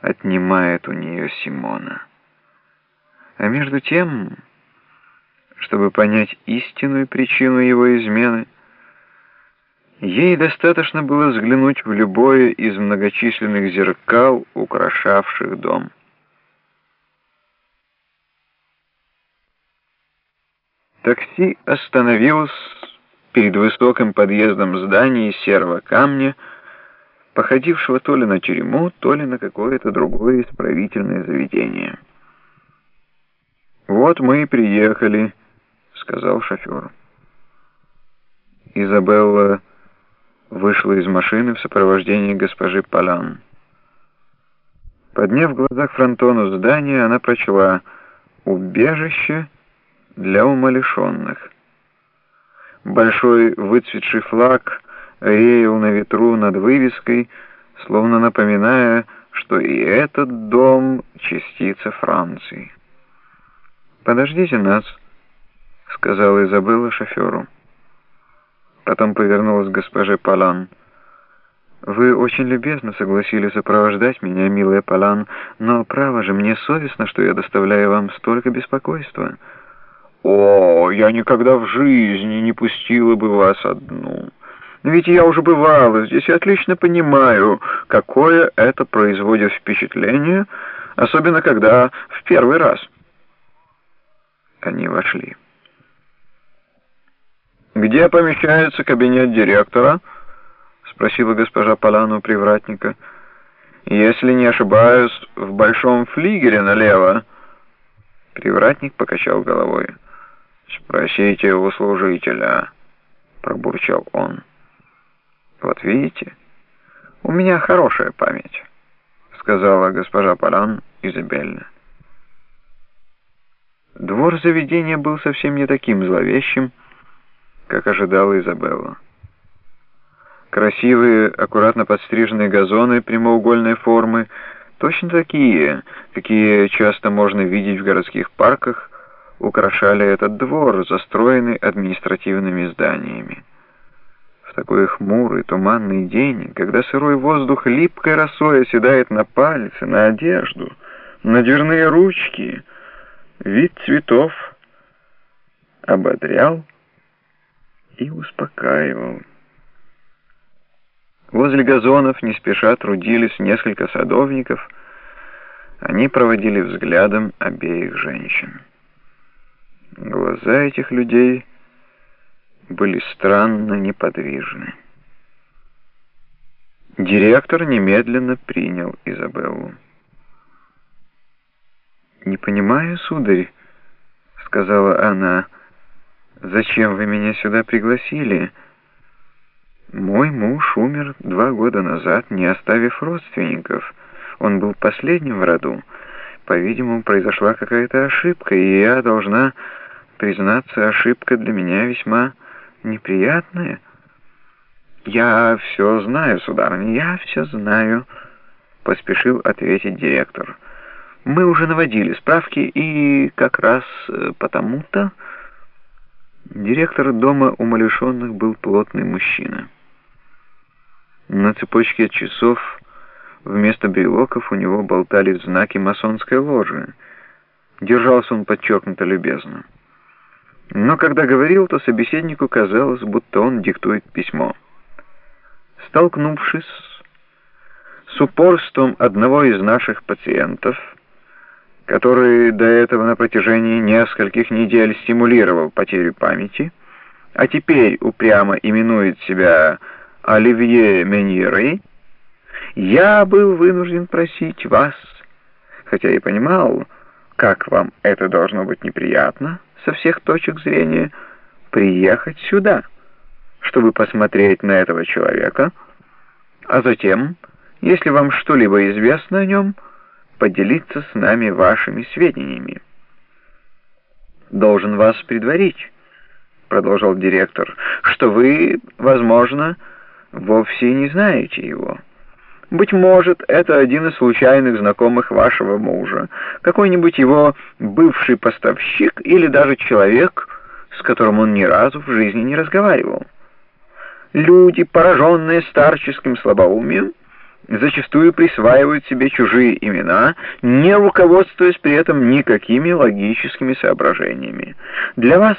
отнимает у нее Симона. А между тем, чтобы понять истинную причину его измены, ей достаточно было взглянуть в любое из многочисленных зеркал, украшавших дом. Такси остановилось перед высоким подъездом здания серого камня, походившего то ли на тюрьму, то ли на какое-то другое исправительное заведение. «Вот мы и приехали», — сказал шофер. Изабелла вышла из машины в сопровождении госпожи Палан. Подняв глаза к фронтону здания, она прочла «Убежище для умалишенных». Большой выцветший флаг реял на ветру над вывеской, словно напоминая, что и этот дом — частица Франции. «Подождите нас», — сказала Изабелла шоферу. Потом повернулась к госпоже Палан. «Вы очень любезно согласились сопровождать меня, милая Палан, но, право же, мне совестно, что я доставляю вам столько беспокойства». «О, я никогда в жизни не пустила бы вас одну. Ведь я уже бывала здесь и отлично понимаю, какое это производит впечатление, особенно когда в первый раз». Они вошли. «Где помещается кабинет директора?» — спросила госпожа Полану привратника. «Если не ошибаюсь, в большом флигеле налево». Привратник покачал головой. «Спросите у служителя», — пробурчал он. «Вот видите, у меня хорошая память», — сказала госпожа Полан Изабельна. Двор заведения был совсем не таким зловещим, как ожидала Изабелла. Красивые, аккуратно подстриженные газоны прямоугольной формы, точно такие, какие часто можно видеть в городских парках, украшали этот двор, застроенный административными зданиями. Такой хмурый, туманный день, когда сырой воздух липкой росой оседает на пальцы, на одежду, на дверные ручки, вид цветов ободрял и успокаивал. Возле газонов не спеша трудились несколько садовников, они проводили взглядом обеих женщин. Глаза этих людей были странно неподвижны. Директор немедленно принял Изабеллу. «Не понимаю, сударь», — сказала она, — «зачем вы меня сюда пригласили? Мой муж умер два года назад, не оставив родственников. Он был последним в роду. По-видимому, произошла какая-то ошибка, и я должна...» Признаться, ошибка для меня весьма неприятная. «Я все знаю, сударыня, я все знаю», — поспешил ответить директор. «Мы уже наводили справки, и как раз э, потому-то...» Директор дома умалишенных был плотный мужчина. На цепочке часов вместо брелоков у него болтались знаки масонской ложи. Держался он подчеркнуто любезно. Но когда говорил, то собеседнику казалось, будто он диктует письмо. Столкнувшись с упорством одного из наших пациентов, который до этого на протяжении нескольких недель стимулировал потерю памяти, а теперь упрямо именует себя Оливье Меньеры, я был вынужден просить вас, хотя и понимал, как вам это должно быть неприятно, со всех точек зрения, приехать сюда, чтобы посмотреть на этого человека, а затем, если вам что-либо известно о нем, поделиться с нами вашими сведениями. «Должен вас предварить», — продолжал директор, — «что вы, возможно, вовсе не знаете его». Быть может, это один из случайных знакомых вашего мужа, какой-нибудь его бывший поставщик или даже человек, с которым он ни разу в жизни не разговаривал. Люди, пораженные старческим слабоумием, зачастую присваивают себе чужие имена, не руководствуясь при этом никакими логическими соображениями. Для вас